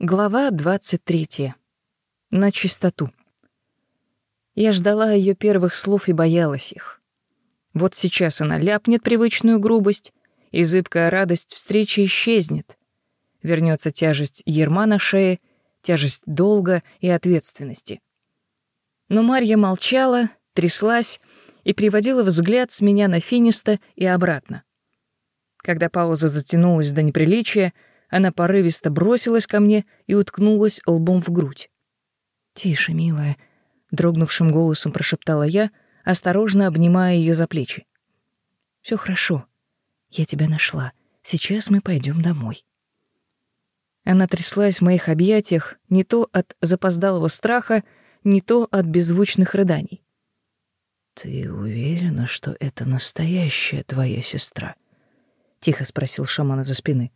Глава 23. На чистоту. Я ждала ее первых слов и боялась их. Вот сейчас она ляпнет привычную грубость, и зыбкая радость встречи исчезнет. Вернется тяжесть ерма на шее, тяжесть долга и ответственности. Но Марья молчала, тряслась и приводила взгляд с меня на Финиста и обратно. Когда пауза затянулась до неприличия, она порывисто бросилась ко мне и уткнулась лбом в грудь. «Тише, милая», — дрогнувшим голосом прошептала я, осторожно обнимая ее за плечи. Все хорошо. Я тебя нашла. Сейчас мы пойдем домой». Она тряслась в моих объятиях не то от запоздалого страха, не то от беззвучных рыданий. «Ты уверена, что это настоящая твоя сестра?» — тихо спросил шаман из-за спины.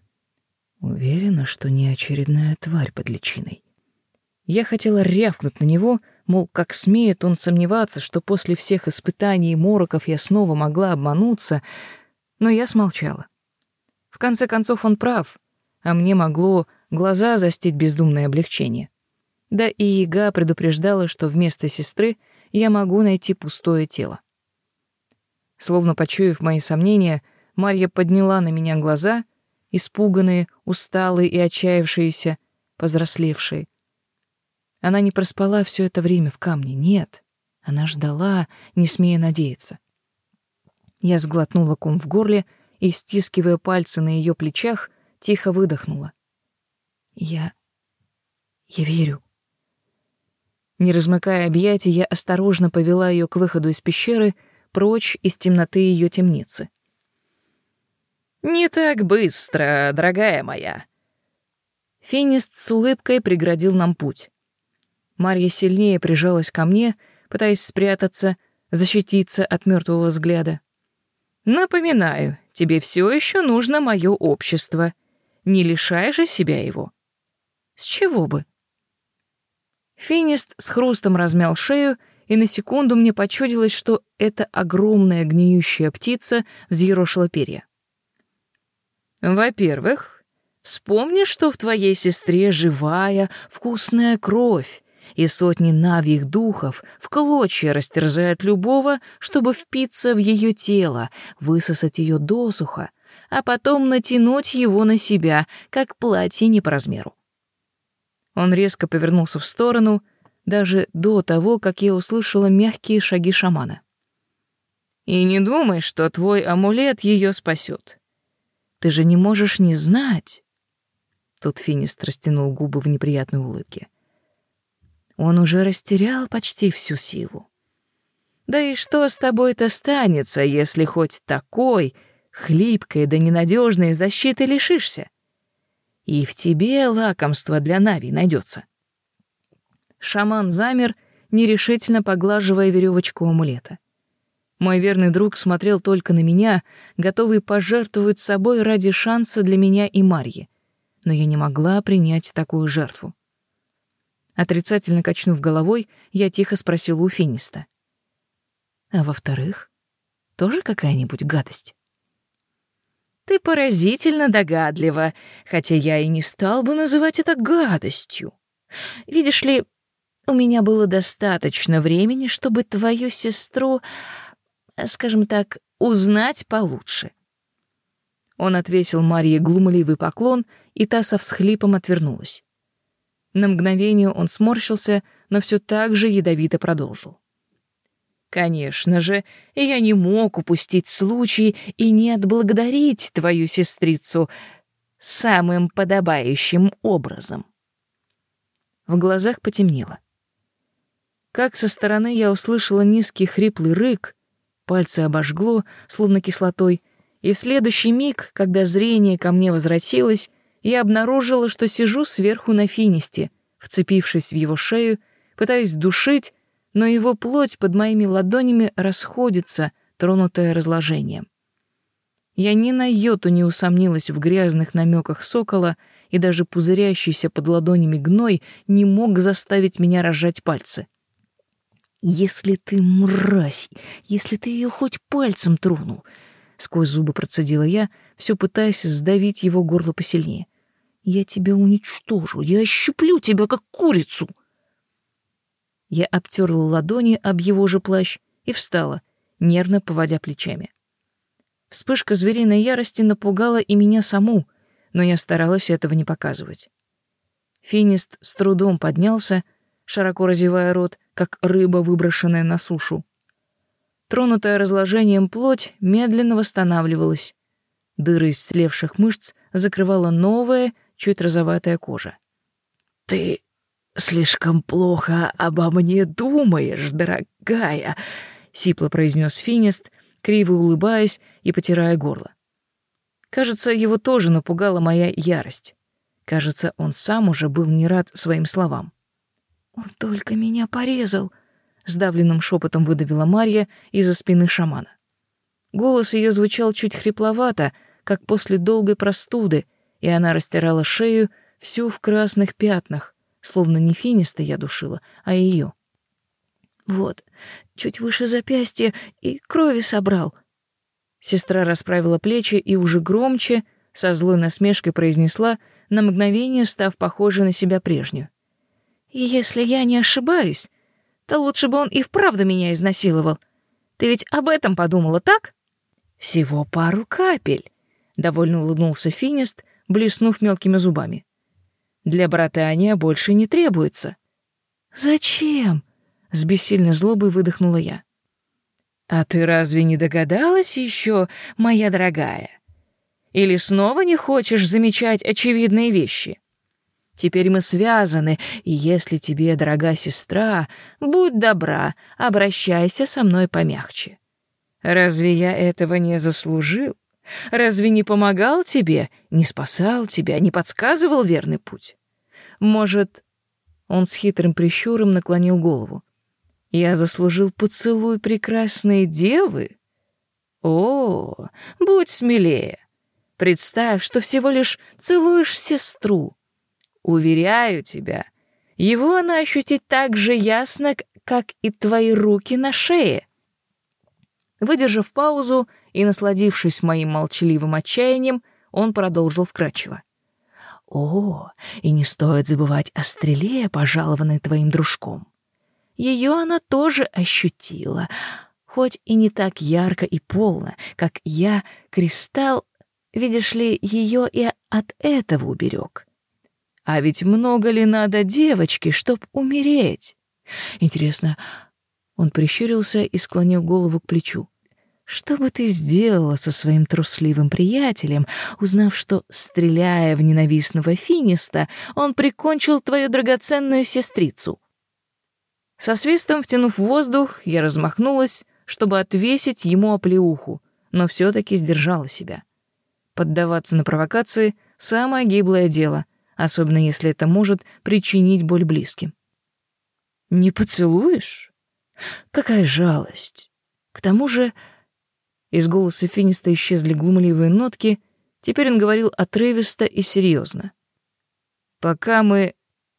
Уверена, что не очередная тварь под личиной. Я хотела рявкнуть на него, мол, как смеет он сомневаться, что после всех испытаний и мороков я снова могла обмануться, но я смолчала. В конце концов, он прав, а мне могло глаза застить бездумное облегчение. Да и Яга предупреждала, что вместо сестры я могу найти пустое тело. Словно почуяв мои сомнения, Марья подняла на меня глаза испуганные, усталые и отчаявшиеся, повзрослевшие. Она не проспала все это время в камне, нет. Она ждала, не смея надеяться. Я сглотнула ком в горле и, стискивая пальцы на ее плечах, тихо выдохнула. Я... я верю. Не размыкая объятий, я осторожно повела ее к выходу из пещеры, прочь из темноты ее темницы. «Не так быстро, дорогая моя». Финист с улыбкой преградил нам путь. Марья сильнее прижалась ко мне, пытаясь спрятаться, защититься от мертвого взгляда. «Напоминаю, тебе все еще нужно мое общество. Не лишай же себя его». «С чего бы?» Финист с хрустом размял шею, и на секунду мне почудилось, что эта огромная гниющая птица взъерошила перья. Во-первых, вспомни, что в твоей сестре живая, вкусная кровь, и сотни навьих духов в клочья растерзают любого, чтобы впиться в ее тело, высосать ее досуха, а потом натянуть его на себя, как платье не по размеру. Он резко повернулся в сторону, даже до того, как я услышала мягкие шаги шамана. «И не думай, что твой амулет ее спасет. Ты же не можешь не знать. Тут Финист растянул губы в неприятной улыбке. Он уже растерял почти всю силу. Да и что с тобой-то станется, если хоть такой хлипкой да ненадежной защиты лишишься? И в тебе лакомство для Нави найдется. Шаман замер, нерешительно поглаживая веревочку амулета. Мой верный друг смотрел только на меня, готовый пожертвовать собой ради шанса для меня и Марьи. Но я не могла принять такую жертву. Отрицательно качнув головой, я тихо спросила у Финиста. «А во-вторых, тоже какая-нибудь гадость?» «Ты поразительно догадлива, хотя я и не стал бы называть это гадостью. Видишь ли, у меня было достаточно времени, чтобы твою сестру скажем так, узнать получше. Он отвесил Марии глумливый поклон, и та со всхлипом отвернулась. На мгновение он сморщился, но все так же ядовито продолжил. Конечно же, я не мог упустить случай и не отблагодарить твою сестрицу самым подобающим образом. В глазах потемнело. Как со стороны я услышала низкий хриплый рык, Пальцы обожгло, словно кислотой, и в следующий миг, когда зрение ко мне возвратилось, я обнаружила, что сижу сверху на финисте, вцепившись в его шею, пытаясь душить, но его плоть под моими ладонями расходится, тронутая разложением. Я ни на йоту не усомнилась в грязных намеках сокола, и даже пузырящийся под ладонями гной не мог заставить меня разжать пальцы. «Если ты мразь, если ты ее хоть пальцем тронул!» Сквозь зубы процедила я, все пытаясь сдавить его горло посильнее. Я тебя уничтожу, я ощуплю тебя, как курицу. Я обтерла ладони об его же плащ и встала, нервно поводя плечами. Вспышка звериной ярости напугала и меня саму, но я старалась этого не показывать. Финист с трудом поднялся, широко разевая рот, как рыба, выброшенная на сушу. Тронутая разложением плоть медленно восстанавливалась. Дыры из слевших мышц закрывала новая, чуть розоватая кожа. «Ты слишком плохо обо мне думаешь, дорогая», — сипло произнес Финист, криво улыбаясь и потирая горло. Кажется, его тоже напугала моя ярость. Кажется, он сам уже был не рад своим словам. «Он только меня порезал», — сдавленным шепотом выдавила Марья из-за спины шамана. Голос ее звучал чуть хрипловато, как после долгой простуды, и она растирала шею всю в красных пятнах, словно не финиста я душила, а ее. «Вот, чуть выше запястья и крови собрал». Сестра расправила плечи и уже громче, со злой насмешкой произнесла, на мгновение став похожей на себя прежнюю. «Если я не ошибаюсь, то лучше бы он и вправду меня изнасиловал. Ты ведь об этом подумала, так?» «Всего пару капель», — довольно улыбнулся Финист, блеснув мелкими зубами. «Для братания больше не требуется». «Зачем?» — с бессильной злобой выдохнула я. «А ты разве не догадалась еще, моя дорогая? Или снова не хочешь замечать очевидные вещи? Теперь мы связаны, и если тебе, дорогая сестра, будь добра, обращайся со мной помягче. Разве я этого не заслужил? Разве не помогал тебе, не спасал тебя, не подсказывал верный путь? Может, он с хитрым прищуром наклонил голову. Я заслужил поцелуй прекрасной девы? О, будь смелее. Представь, что всего лишь целуешь сестру. Уверяю тебя, его она ощутит так же ясно, как и твои руки на шее. Выдержав паузу и насладившись моим молчаливым отчаянием, он продолжил вкратчиво. «О, и не стоит забывать о стреле, пожалованной твоим дружком. Ее она тоже ощутила, хоть и не так ярко и полно, как я, кристалл, видишь ли, ее и от этого уберег. А ведь много ли надо девочки, чтоб умереть? Интересно, он прищурился и склонил голову к плечу. Что бы ты сделала со своим трусливым приятелем, узнав, что, стреляя в ненавистного финиста, он прикончил твою драгоценную сестрицу? Со свистом втянув воздух, я размахнулась, чтобы отвесить ему оплеуху, но все таки сдержала себя. Поддаваться на провокации — самое гиблое дело, особенно если это может причинить боль близким. «Не поцелуешь? Какая жалость! К тому же из голоса Финиста исчезли глумливые нотки, теперь он говорил отрывисто и серьезно. «Пока мы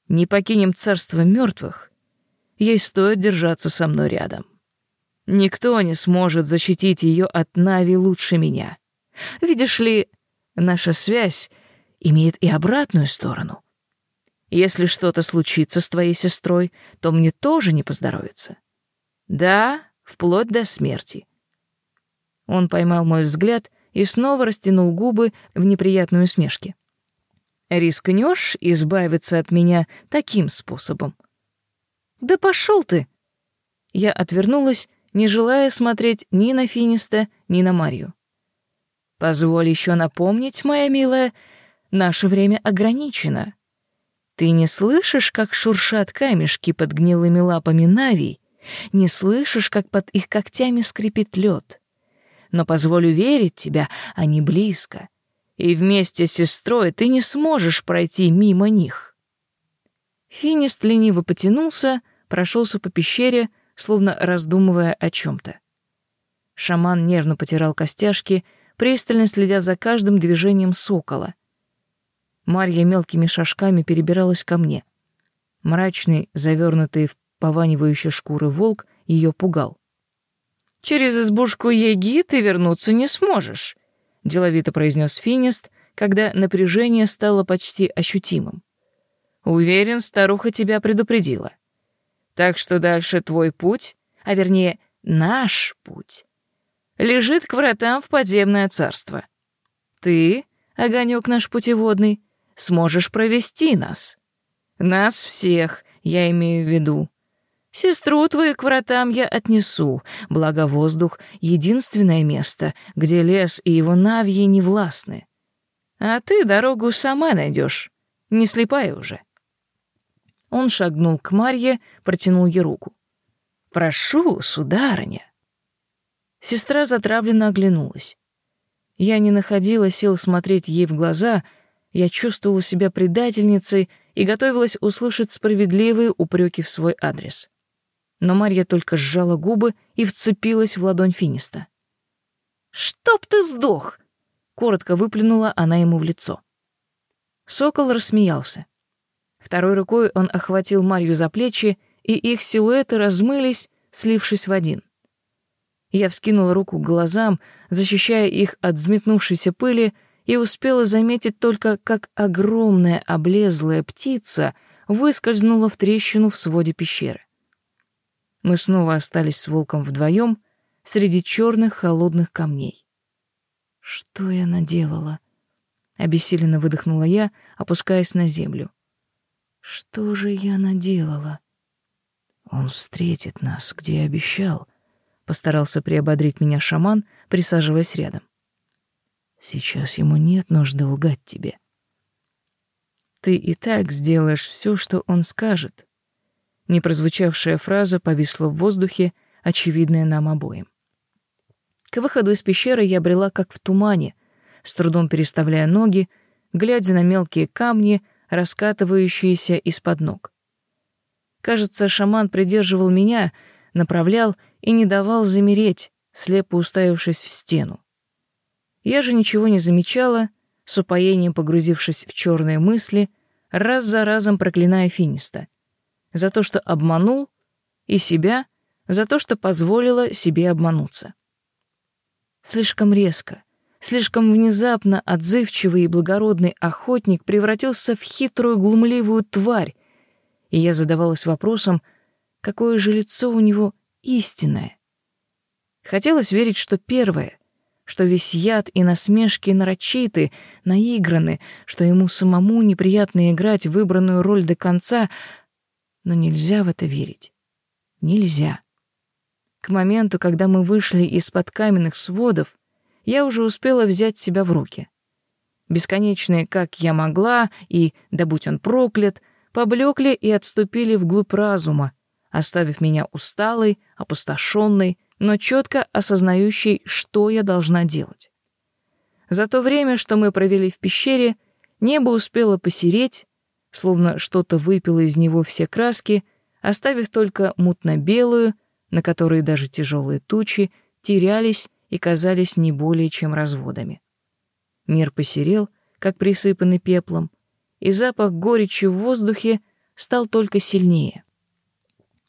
не покинем царство мертвых, ей стоит держаться со мной рядом. Никто не сможет защитить ее от Нави лучше меня. Видишь ли, наша связь имеет и обратную сторону. Если что-то случится с твоей сестрой, то мне тоже не поздоровится. Да, вплоть до смерти. Он поймал мой взгляд и снова растянул губы в неприятной усмешке. «Рискнешь избавиться от меня таким способом?» «Да пошел ты!» Я отвернулась, не желая смотреть ни на Финиста, ни на Марию. «Позволь еще напомнить, моя милая, наше время ограничено. Ты не слышишь, как шуршат камешки под гнилыми лапами Нави? Не слышишь, как под их когтями скрипит лед? но позволю верить тебя, они близко, и вместе с сестрой ты не сможешь пройти мимо них». Финист лениво потянулся, прошелся по пещере, словно раздумывая о чем-то. Шаман нервно потирал костяшки, пристально следя за каждым движением сокола. Марья мелкими шажками перебиралась ко мне. Мрачный, завернутый в пованивающие шкуры волк ее пугал. Через избушку Еги ты вернуться не сможешь, деловито произнес Финист, когда напряжение стало почти ощутимым. Уверен, старуха тебя предупредила. Так что дальше твой путь, а вернее, наш путь, лежит к вратам в подземное царство. Ты, огонек наш путеводный, сможешь провести нас. Нас всех, я имею в виду. Сестру твою к вратам я отнесу, благо воздух — единственное место, где лес и его навьи не властны. А ты дорогу сама найдешь, не слепая уже. Он шагнул к Марье, протянул ей руку. «Прошу, сударыня». Сестра затравленно оглянулась. Я не находила сил смотреть ей в глаза, я чувствовала себя предательницей и готовилась услышать справедливые упреки в свой адрес. Но Марья только сжала губы и вцепилась в ладонь Финиста. «Чтоб ты сдох!» — коротко выплюнула она ему в лицо. Сокол рассмеялся. Второй рукой он охватил Марью за плечи, и их силуэты размылись, слившись в один. Я вскинула руку к глазам, защищая их от взметнувшейся пыли, и успела заметить только, как огромная облезлая птица выскользнула в трещину в своде пещеры. Мы снова остались с волком вдвоем среди черных холодных камней. Что я наделала? Обессиленно выдохнула я, опускаясь на землю. Что же я наделала? Он встретит нас, где обещал, постарался приободрить меня шаман, присаживаясь рядом. Сейчас ему нет нужды лгать тебе. Ты и так сделаешь все, что он скажет. Непрозвучавшая фраза повисла в воздухе, очевидная нам обоим. К выходу из пещеры я брела как в тумане, с трудом переставляя ноги, глядя на мелкие камни, раскатывающиеся из-под ног. Кажется, шаман придерживал меня, направлял и не давал замереть, слепо уставившись в стену. Я же ничего не замечала, с упоением погрузившись в черные мысли, раз за разом проклиная Финиста. За то, что обманул, и себя, за то, что позволила себе обмануться. Слишком резко, Слишком внезапно отзывчивый и благородный охотник превратился в хитрую глумливую тварь, и я задавалась вопросом, какое же лицо у него истинное. Хотелось верить, что первое, что весь яд и насмешки нарочиты, наиграны, что ему самому неприятно играть выбранную роль до конца, но нельзя в это верить. Нельзя. К моменту, когда мы вышли из-под каменных сводов, я уже успела взять себя в руки. Бесконечные «как я могла» и «да будь он проклят» поблекли и отступили вглубь разума, оставив меня усталой, опустошенной, но четко осознающей, что я должна делать. За то время, что мы провели в пещере, небо успело посереть, словно что-то выпило из него все краски, оставив только мутно-белую, на которой даже тяжелые тучи терялись и казались не более чем разводами. Мир посерел, как присыпанный пеплом, и запах горечи в воздухе стал только сильнее.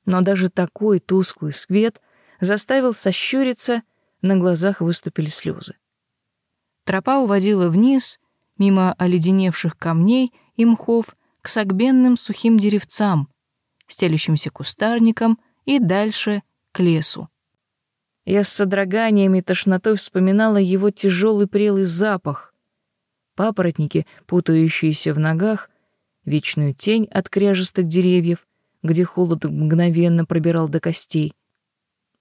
Но даже такой тусклый свет заставил сощуриться, на глазах выступили слезы. Тропа уводила вниз, мимо оледеневших камней и мхов, к согбенным сухим деревцам, стелющимся кустарникам и дальше к лесу. Я с содроганиями и тошнотой вспоминала его тяжелый прелый запах. Папоротники, путающиеся в ногах, вечную тень от кряжестых деревьев, где холод мгновенно пробирал до костей.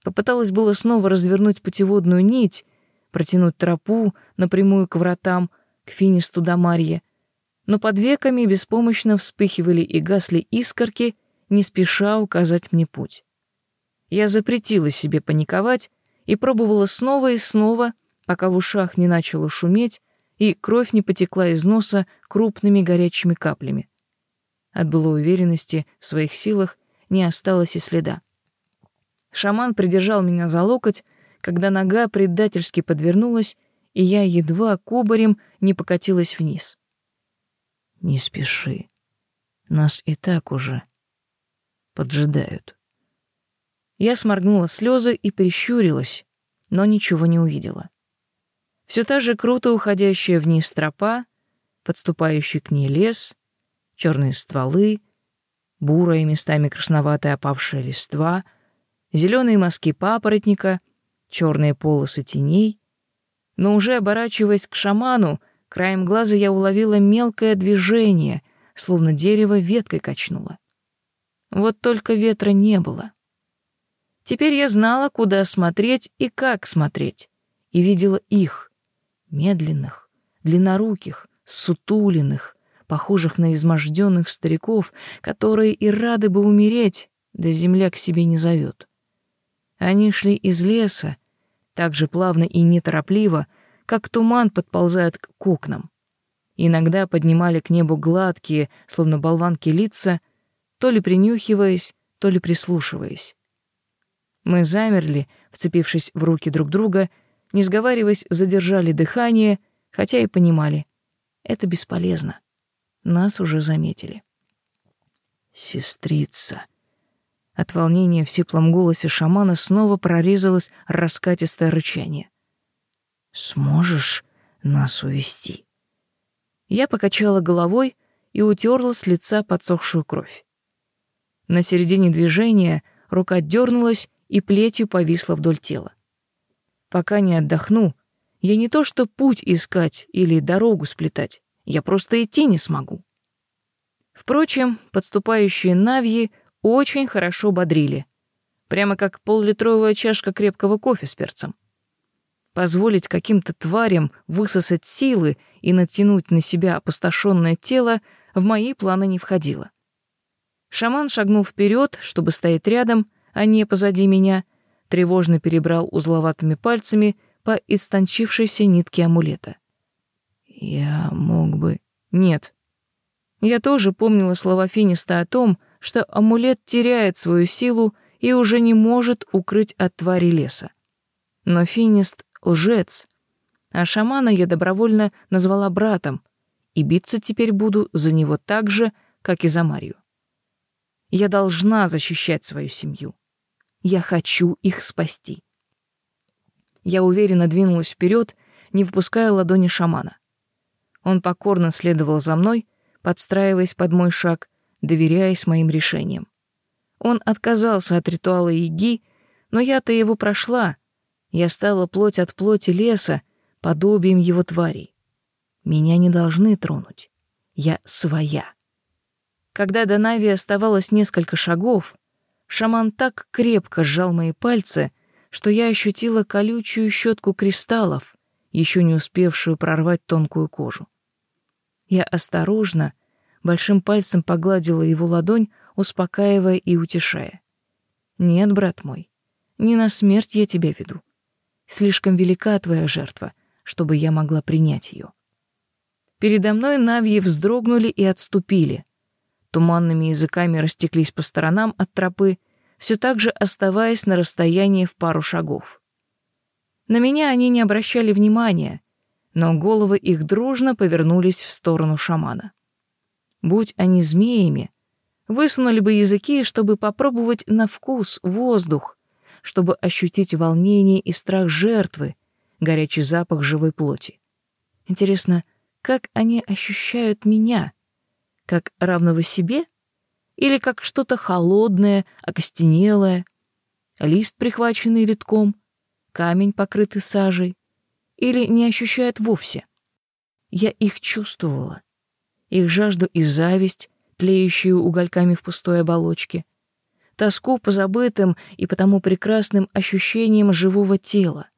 Попыталась было снова развернуть путеводную нить, протянуть тропу напрямую к вратам, к финисту до Марье, но под веками беспомощно вспыхивали и гасли искорки, не спеша указать мне путь. Я запретила себе паниковать и пробовала снова и снова, пока в ушах не начало шуметь и кровь не потекла из носа крупными горячими каплями. От былой уверенности в своих силах не осталось и следа. Шаман придержал меня за локоть, когда нога предательски подвернулась, и я едва кубарем не покатилась вниз. «Не спеши. Нас и так уже поджидают». Я сморгнула слезы и прищурилась, но ничего не увидела. Все та же круто уходящая вниз тропа, подступающий к ней лес, черные стволы, бурая местами красноватая опавшая листва, зеленые мазки папоротника, черные полосы теней. Но уже оборачиваясь к шаману, краем глаза я уловила мелкое движение, словно дерево веткой качнуло. Вот только ветра не было. Теперь я знала, куда смотреть и как смотреть, и видела их, медленных, длинноруких, сутулиных, похожих на изможденных стариков, которые и рады бы умереть, да земля к себе не зовет. Они шли из леса, так же плавно и неторопливо, как туман подползает к окнам. Иногда поднимали к небу гладкие, словно болванки лица, то ли принюхиваясь, то ли прислушиваясь. Мы замерли, вцепившись в руки друг друга, не сговариваясь, задержали дыхание, хотя и понимали — это бесполезно. Нас уже заметили. «Сестрица!» От волнения в сиплом голосе шамана снова прорезалось раскатистое рычание. «Сможешь нас увести? Я покачала головой и утерла с лица подсохшую кровь. На середине движения рука дернулась и плетью повисла вдоль тела. Пока не отдохну, я не то что путь искать или дорогу сплетать, я просто идти не смогу. Впрочем, подступающие навьи очень хорошо бодрили, прямо как поллитровая чашка крепкого кофе с перцем. Позволить каким-то тварям высосать силы и натянуть на себя опустошенное тело в мои планы не входило. Шаман шагнул вперед, чтобы стоять рядом, а не позади меня, тревожно перебрал узловатыми пальцами по истончившейся нитке амулета. Я мог бы... Нет. Я тоже помнила слова Финиста о том, что амулет теряет свою силу и уже не может укрыть от твари леса. Но Финист — лжец, а шамана я добровольно назвала братом, и биться теперь буду за него так же, как и за Марию. Я должна защищать свою семью. Я хочу их спасти. Я уверенно двинулась вперед, не впуская ладони шамана. Он покорно следовал за мной, подстраиваясь под мой шаг, доверяясь моим решениям. Он отказался от ритуала Иги, но я-то его прошла. Я стала плоть от плоти леса, подобием его тварей. Меня не должны тронуть. Я своя. Когда до Нави оставалось несколько шагов, шаман так крепко сжал мои пальцы, что я ощутила колючую щетку кристаллов, еще не успевшую прорвать тонкую кожу. Я осторожно, большим пальцем погладила его ладонь, успокаивая и утешая. «Нет, брат мой, не на смерть я тебя веду. Слишком велика твоя жертва, чтобы я могла принять ее». Передо мной навьи вздрогнули и отступили. Туманными языками растеклись по сторонам от тропы, все так же оставаясь на расстоянии в пару шагов. На меня они не обращали внимания, но головы их дружно повернулись в сторону шамана. Будь они змеями, высунули бы языки, чтобы попробовать на вкус воздух, чтобы ощутить волнение и страх жертвы, горячий запах живой плоти. Интересно, как они ощущают меня? Как равного себе? Или как что-то холодное, окостенелое? Лист, прихваченный литком? Камень, покрытый сажей? или не ощущают вовсе. Я их чувствовала. Их жажду и зависть, тлеющую угольками в пустой оболочке, тоску по забытым и потому прекрасным ощущениям живого тела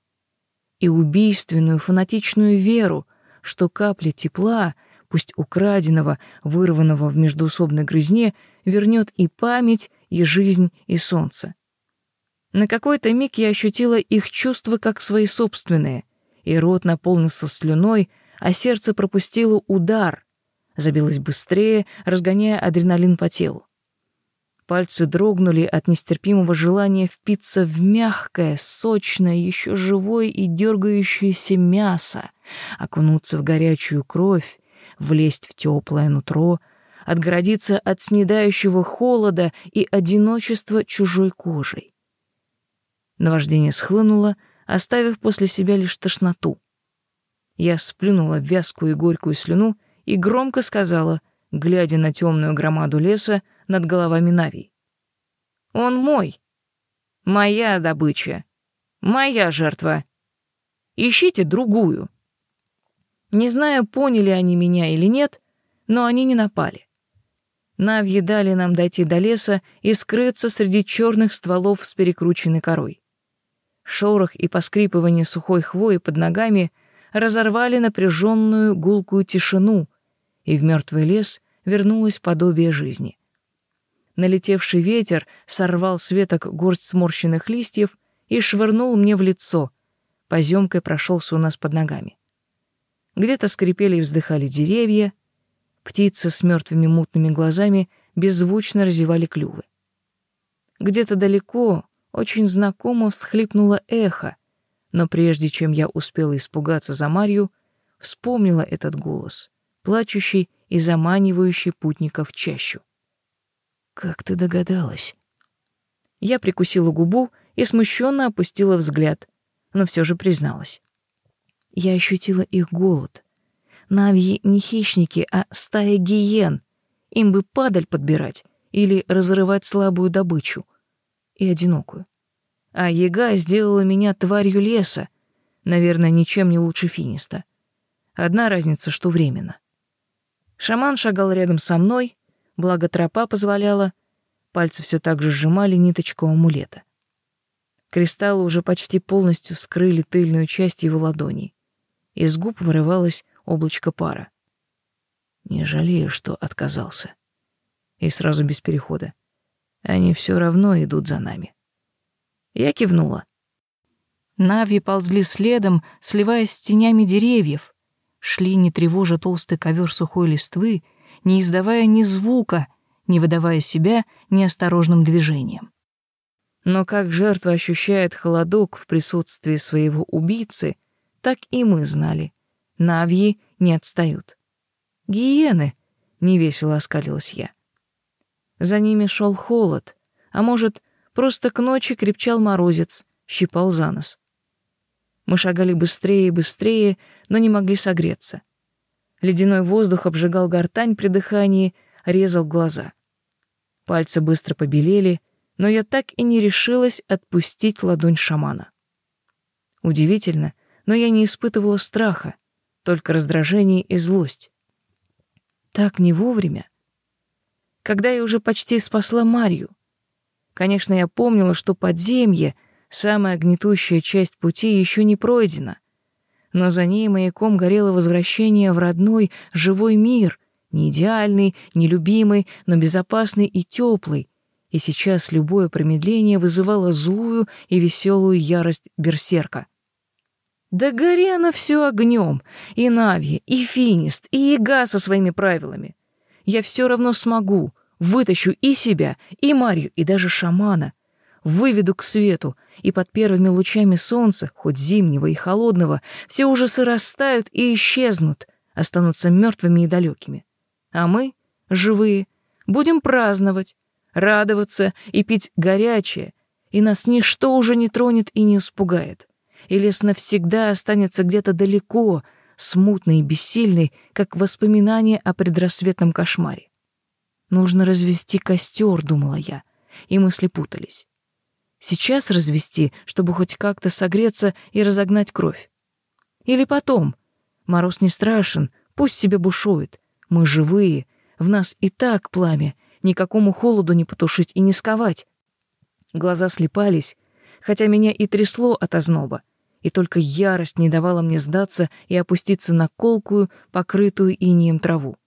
и убийственную фанатичную веру, что капля тепла, пусть украденного, вырванного в междуусобной грызне, вернет и память, и жизнь, и солнце. На какой-то миг я ощутила их чувства как свои собственные — и рот наполнился слюной, а сердце пропустило удар, забилось быстрее, разгоняя адреналин по телу. Пальцы дрогнули от нестерпимого желания впиться в мягкое, сочное, еще живое и дергающееся мясо, окунуться в горячую кровь, влезть в теплое нутро, отгородиться от снедающего холода и одиночества чужой кожей. Наваждение схлынуло, оставив после себя лишь тошноту. Я сплюнула вязкую и горькую слюну и громко сказала, глядя на темную громаду леса над головами Нави. «Он мой. Моя добыча. Моя жертва. Ищите другую». Не знаю, поняли они меня или нет, но они не напали. Навьи дали нам дойти до леса и скрыться среди черных стволов с перекрученной корой. Шорох и поскрипывание сухой хвои под ногами разорвали напряженную гулкую тишину, и в мертвый лес вернулось подобие жизни. Налетевший ветер сорвал с веток горсть сморщенных листьев и швырнул мне в лицо. Поземкой прошелся у нас под ногами. Где-то скрипели и вздыхали деревья, птицы с мертвыми мутными глазами беззвучно разевали клювы. Где-то далеко, очень знакомо всхлипнуло эхо, но прежде чем я успела испугаться за Марью, вспомнила этот голос, плачущий и заманивающий путников чащу. «Как ты догадалась?» Я прикусила губу и смущенно опустила взгляд, но все же призналась. Я ощутила их голод. Навьи не хищники, а стая гиен. Им бы падаль подбирать или разрывать слабую добычу. И одинокую. А яга сделала меня тварью леса. Наверное, ничем не лучше финиста. Одна разница, что временно. Шаман шагал рядом со мной, благо тропа позволяла. Пальцы все так же сжимали ниточку амулета. Кристаллы уже почти полностью скрыли тыльную часть его ладоней. Из губ вырывалось облачко пара. Не жалею, что отказался. И сразу без перехода. Они все равно идут за нами. Я кивнула. Нави ползли следом, сливаясь с тенями деревьев. Шли, не тревожа толстый ковер сухой листвы, не издавая ни звука, не выдавая себя неосторожным движением. Но как жертва ощущает холодок в присутствии своего убийцы, так и мы знали. Навьи не отстают. Гиены, невесело оскалилась я. За ними шел холод, а может, просто к ночи крепчал морозец, щипал за нос. Мы шагали быстрее и быстрее, но не могли согреться. Ледяной воздух обжигал гортань при дыхании, резал глаза. Пальцы быстро побелели, но я так и не решилась отпустить ладонь шамана. Удивительно, но я не испытывала страха, только раздражение и злость. Так не вовремя. Когда я уже почти спасла Марью. Конечно, я помнила, что подземье, самая гнетущая часть пути, еще не пройдена. Но за ней маяком горело возвращение в родной, живой мир, не идеальный, не любимый, но безопасный и теплый. И сейчас любое промедление вызывало злую и веселую ярость берсерка — да гори она все огнем, и Навья, и Финист, и Яга со своими правилами. Я все равно смогу, вытащу и себя, и Марью, и даже шамана. Выведу к свету, и под первыми лучами солнца, хоть зимнего и холодного, все ужасы растают и исчезнут, останутся мертвыми и далекими. А мы, живые, будем праздновать, радоваться и пить горячее, и нас ничто уже не тронет и не испугает и лес навсегда останется где-то далеко, смутный и бессильный, как воспоминание о предрассветном кошмаре. Нужно развести костер, думала я, и мысли путались. Сейчас развести, чтобы хоть как-то согреться и разогнать кровь. Или потом. Мороз не страшен, пусть себе бушует. Мы живые, в нас и так пламя, никакому холоду не потушить и не сковать. Глаза слепались, хотя меня и трясло от озноба и только ярость не давала мне сдаться и опуститься на колкую, покрытую инеем траву.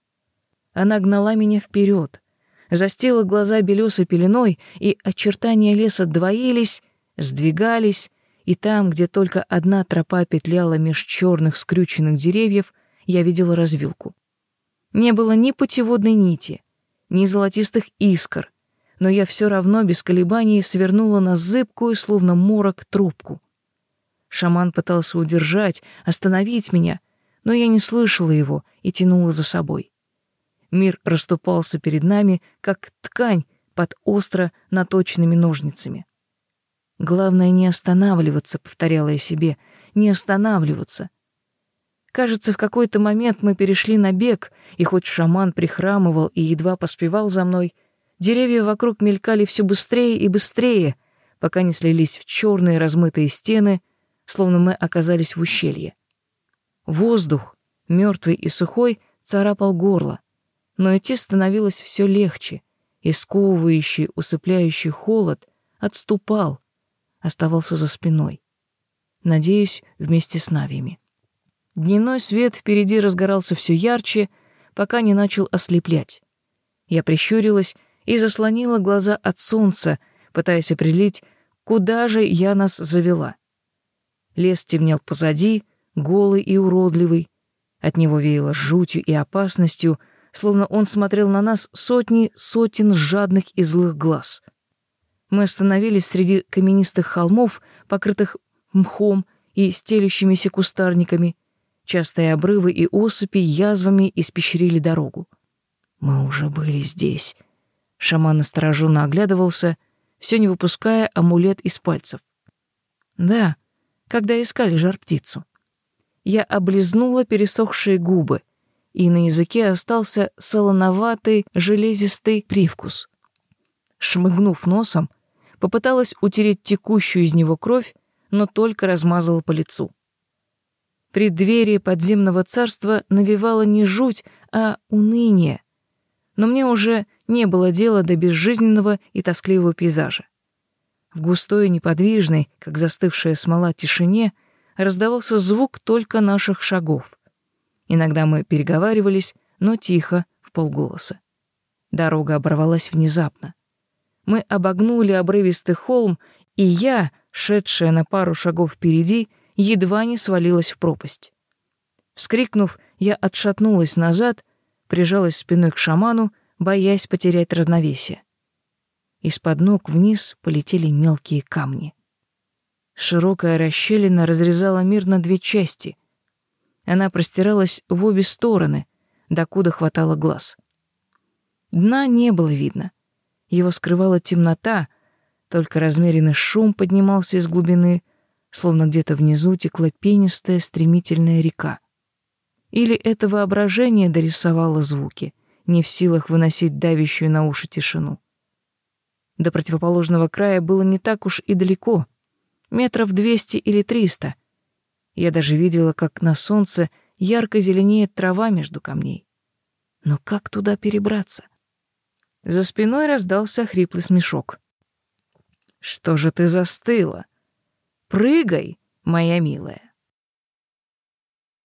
Она гнала меня вперед, застила глаза белесой пеленой, и очертания леса двоились, сдвигались, и там, где только одна тропа петляла меж черных скрюченных деревьев, я видела развилку. Не было ни путеводной нити, ни золотистых искр, но я все равно без колебаний свернула на зыбкую, словно морок, трубку — Шаман пытался удержать, остановить меня, но я не слышала его и тянула за собой. Мир расступался перед нами, как ткань под остро наточенными ножницами. Главное не останавливаться, повторяла я себе, не останавливаться. Кажется, в какой-то момент мы перешли на бег, и хоть шаман прихрамывал и едва поспевал за мной, деревья вокруг мелькали все быстрее и быстрее, пока не слились в черные размытые стены, словно мы оказались в ущелье. Воздух, мертвый и сухой, царапал горло, но идти становилось все легче, и сковывающий, усыпляющий холод отступал, оставался за спиной. Надеюсь, вместе с Навиями. Дневной свет впереди разгорался все ярче, пока не начал ослеплять. Я прищурилась и заслонила глаза от солнца, пытаясь определить, куда же я нас завела. Лес темнел позади, голый и уродливый. От него веяло жутью и опасностью, словно он смотрел на нас сотни сотен жадных и злых глаз. Мы остановились среди каменистых холмов, покрытых мхом и стелющимися кустарниками. Частые обрывы и осыпи язвами испещрили дорогу. Мы уже были здесь. Шаман настороженно оглядывался, все не выпуская амулет из пальцев. Да, когда искали жар-птицу. Я облизнула пересохшие губы, и на языке остался солоноватый железистый привкус. Шмыгнув носом, попыталась утереть текущую из него кровь, но только размазала по лицу. Преддверие подземного царства навевало не жуть, а уныние. Но мне уже не было дела до безжизненного и тоскливого пейзажа. В густой неподвижной, как застывшая смола, тишине раздавался звук только наших шагов. Иногда мы переговаривались, но тихо, в полголоса. Дорога оборвалась внезапно. Мы обогнули обрывистый холм, и я, шедшая на пару шагов впереди, едва не свалилась в пропасть. Вскрикнув, я отшатнулась назад, прижалась спиной к шаману, боясь потерять равновесие. Из-под ног вниз полетели мелкие камни. Широкая расщелина разрезала мир на две части. Она простиралась в обе стороны, докуда хватало глаз. Дна не было видно. Его скрывала темнота, только размеренный шум поднимался из глубины, словно где-то внизу текла пенистая стремительная река. Или это воображение дорисовало звуки, не в силах выносить давящую на уши тишину. До противоположного края было не так уж и далеко, метров двести или триста. Я даже видела, как на солнце ярко зеленеет трава между камней. Но как туда перебраться? За спиной раздался хриплый смешок. «Что же ты застыла? Прыгай, моя милая!»